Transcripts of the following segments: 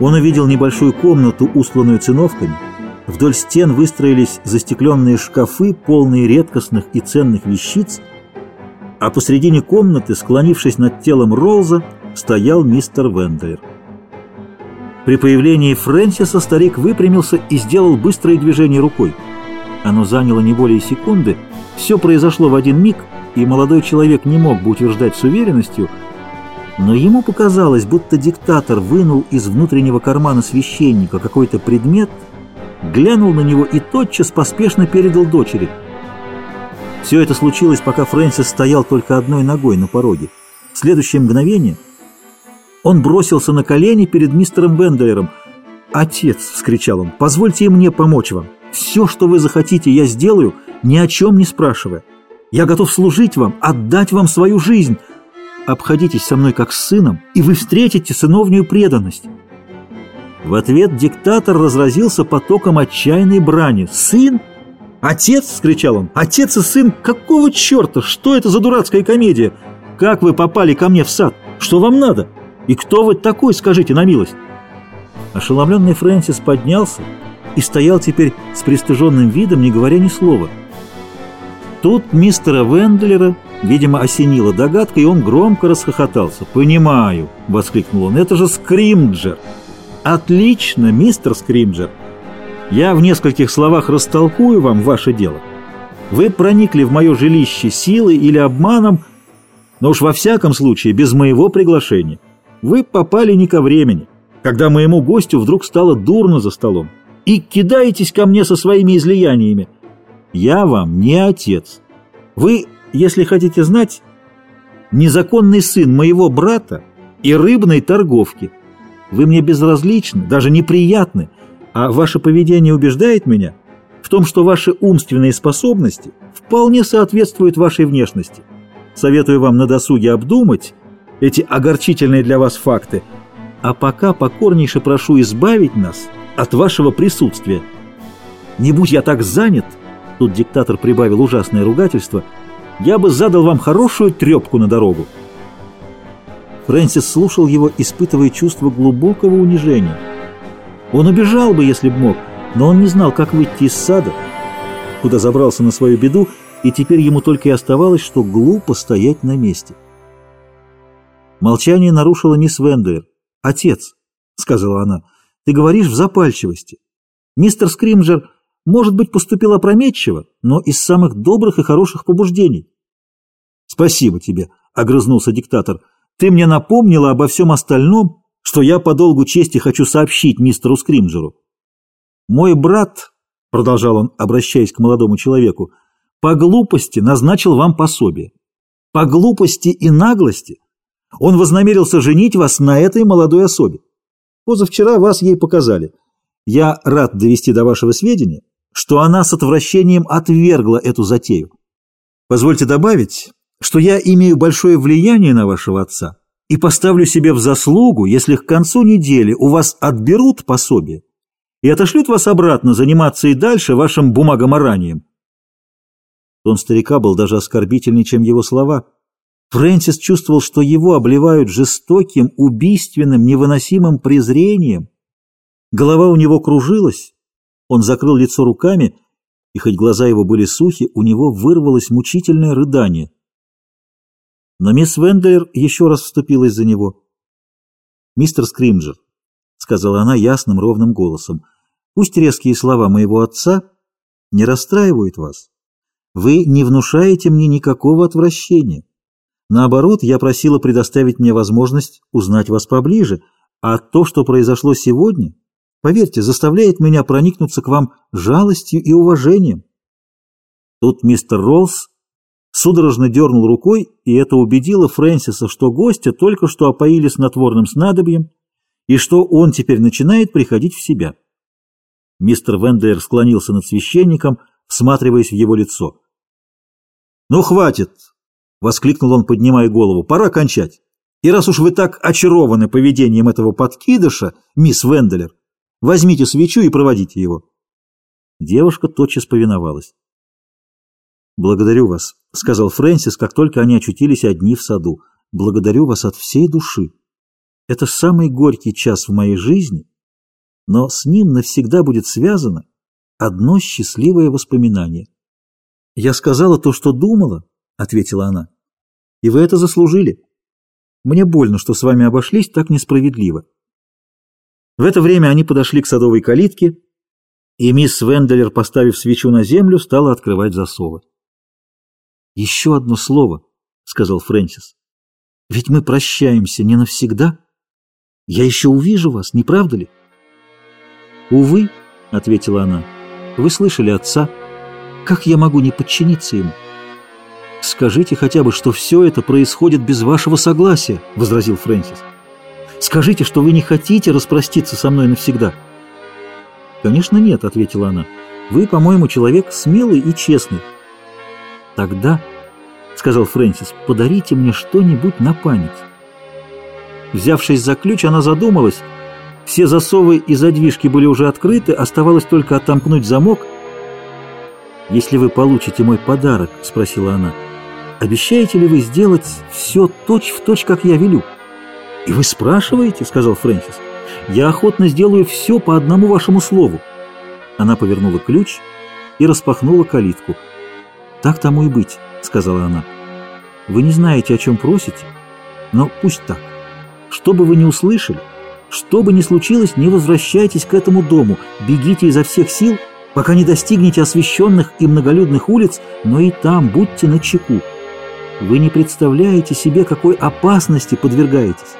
Он увидел небольшую комнату, устланную циновками. Вдоль стен выстроились застекленные шкафы, полные редкостных и ценных вещиц, а посредине комнаты, склонившись над телом Ролза, стоял мистер Вендлер. При появлении Фрэнсиса старик выпрямился и сделал быстрое движение рукой. Оно заняло не более секунды, все произошло в один миг, и молодой человек не мог бы утверждать с уверенностью, но ему показалось, будто диктатор вынул из внутреннего кармана священника какой-то предмет, глянул на него и тотчас поспешно передал дочери. Все это случилось, пока Фрэнсис стоял только одной ногой на пороге. В следующее мгновение он бросился на колени перед мистером Бендлером. «Отец!» — вскричал он. «Позвольте мне помочь вам. Все, что вы захотите, я сделаю, ни о чем не спрашивая. Я готов служить вам, отдать вам свою жизнь. Обходитесь со мной как с сыном, и вы встретите сыновнюю преданность». В ответ диктатор разразился потоком отчаянной брани. «Сын? Отец?» — вскричал он. «Отец и сын? Какого черта? Что это за дурацкая комедия? Как вы попали ко мне в сад? Что вам надо? И кто вы такой, скажите на милость?» Ошеломленный Фрэнсис поднялся и стоял теперь с пристыженным видом, не говоря ни слова. Тут мистера Вендлера, видимо, осенила догадка, и он громко расхохотался. «Понимаю!» — воскликнул он. «Это же Скримджер!» «Отлично, мистер Скримджер! Я в нескольких словах растолкую вам ваше дело. Вы проникли в мое жилище силой или обманом, но уж во всяком случае без моего приглашения. Вы попали не ко времени, когда моему гостю вдруг стало дурно за столом и кидаетесь ко мне со своими излияниями. Я вам не отец. Вы, если хотите знать, незаконный сын моего брата и рыбной торговки. Вы мне безразличны, даже неприятны, а ваше поведение убеждает меня в том, что ваши умственные способности вполне соответствуют вашей внешности. Советую вам на досуге обдумать эти огорчительные для вас факты, а пока покорнейше прошу избавить нас – от вашего присутствия. Не будь я так занят, тут диктатор прибавил ужасное ругательство, я бы задал вам хорошую трепку на дорогу. Фрэнсис слушал его, испытывая чувство глубокого унижения. Он убежал бы, если б мог, но он не знал, как выйти из сада, куда забрался на свою беду, и теперь ему только и оставалось, что глупо стоять на месте. Молчание нарушила мисс Вендуэр. «Отец», — сказала она, — ты говоришь в запальчивости. Мистер Скримджер, может быть, поступил опрометчиво, но из самых добрых и хороших побуждений. Спасибо тебе, — огрызнулся диктатор. Ты мне напомнила обо всем остальном, что я по долгу чести хочу сообщить мистеру Скримджеру. Мой брат, — продолжал он, обращаясь к молодому человеку, — по глупости назначил вам пособие. По глупости и наглости он вознамерился женить вас на этой молодой особе. Позавчера вас ей показали. Я рад довести до вашего сведения, что она с отвращением отвергла эту затею. Позвольте добавить, что я имею большое влияние на вашего отца и поставлю себе в заслугу, если к концу недели у вас отберут пособие и отошлют вас обратно заниматься и дальше вашим бумагоморанием. Тон старика был даже оскорбительнее, чем его слова – Фрэнсис чувствовал, что его обливают жестоким, убийственным, невыносимым презрением. Голова у него кружилась, он закрыл лицо руками, и хоть глаза его были сухи, у него вырвалось мучительное рыдание. Но мисс Вендлер еще раз вступилась за него. «Мистер Скримджер», — сказала она ясным, ровным голосом, — «пусть резкие слова моего отца не расстраивают вас. Вы не внушаете мне никакого отвращения. Наоборот, я просила предоставить мне возможность узнать вас поближе, а то, что произошло сегодня, поверьте, заставляет меня проникнуться к вам жалостью и уважением. Тут мистер Роллс судорожно дернул рукой, и это убедило Фрэнсиса, что гостя только что опоили снотворным снадобьем, и что он теперь начинает приходить в себя. Мистер Вендлер склонился над священником, всматриваясь в его лицо. «Ну, хватит!» — воскликнул он, поднимая голову. «Пора кончать. И раз уж вы так очарованы поведением этого подкидыша, мисс Венделер, возьмите свечу и проводите его». Девушка тотчас повиновалась. «Благодарю вас», — сказал Фрэнсис, как только они очутились одни в саду. «Благодарю вас от всей души. Это самый горький час в моей жизни, но с ним навсегда будет связано одно счастливое воспоминание. «Я сказала то, что думала», — ответила она, — «и вы это заслужили. Мне больно, что с вами обошлись так несправедливо». В это время они подошли к садовой калитке, и мисс Венделер, поставив свечу на землю, стала открывать засовы. «Еще одно слово», — сказал Фрэнсис. «Ведь мы прощаемся не навсегда. Я еще увижу вас, не правда ли?» «Увы», — ответила она, — «вы слышали отца. Как я могу не подчиниться ему?» «Скажите хотя бы, что все это происходит без вашего согласия», — возразил Фрэнсис. «Скажите, что вы не хотите распроститься со мной навсегда». «Конечно нет», — ответила она. «Вы, по-моему, человек смелый и честный». «Тогда», — сказал Фрэнсис, — «подарите мне что-нибудь на память». Взявшись за ключ, она задумалась. Все засовы и задвижки были уже открыты, оставалось только отомкнуть замок. «Если вы получите мой подарок», — спросила она, — «обещаете ли вы сделать все точь-в-точь, как я велю?» «И вы спрашиваете?» — сказал Фрэнсис. Я охотно сделаю все по одному вашему слову. Она повернула ключ и распахнула калитку. Так тому и быть, сказала она. Вы не знаете, о чем просите, но пусть так. Что бы вы ни услышали, что бы ни случилось, не возвращайтесь к этому дому, бегите изо всех сил, пока не достигнете освещенных и многолюдных улиц, но и там будьте начеку. Вы не представляете себе, какой опасности подвергаетесь.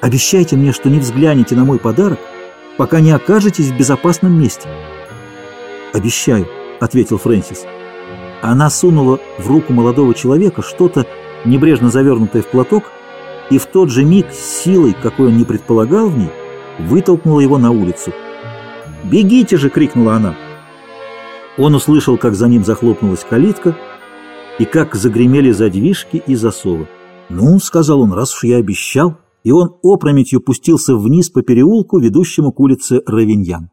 Обещайте мне, что не взглянете на мой подарок, пока не окажетесь в безопасном месте. «Обещаю», — ответил Фрэнсис. Она сунула в руку молодого человека что-то, небрежно завернутое в платок, и в тот же миг силой, какой он не предполагал в ней, вытолкнула его на улицу. «Бегите же!» — крикнула она. Он услышал, как за ним захлопнулась калитка и как загремели задвижки и засовы. «Ну, — сказал он, — раз уж я обещал...» и он опрометью пустился вниз по переулку, ведущему к улице Равиньян.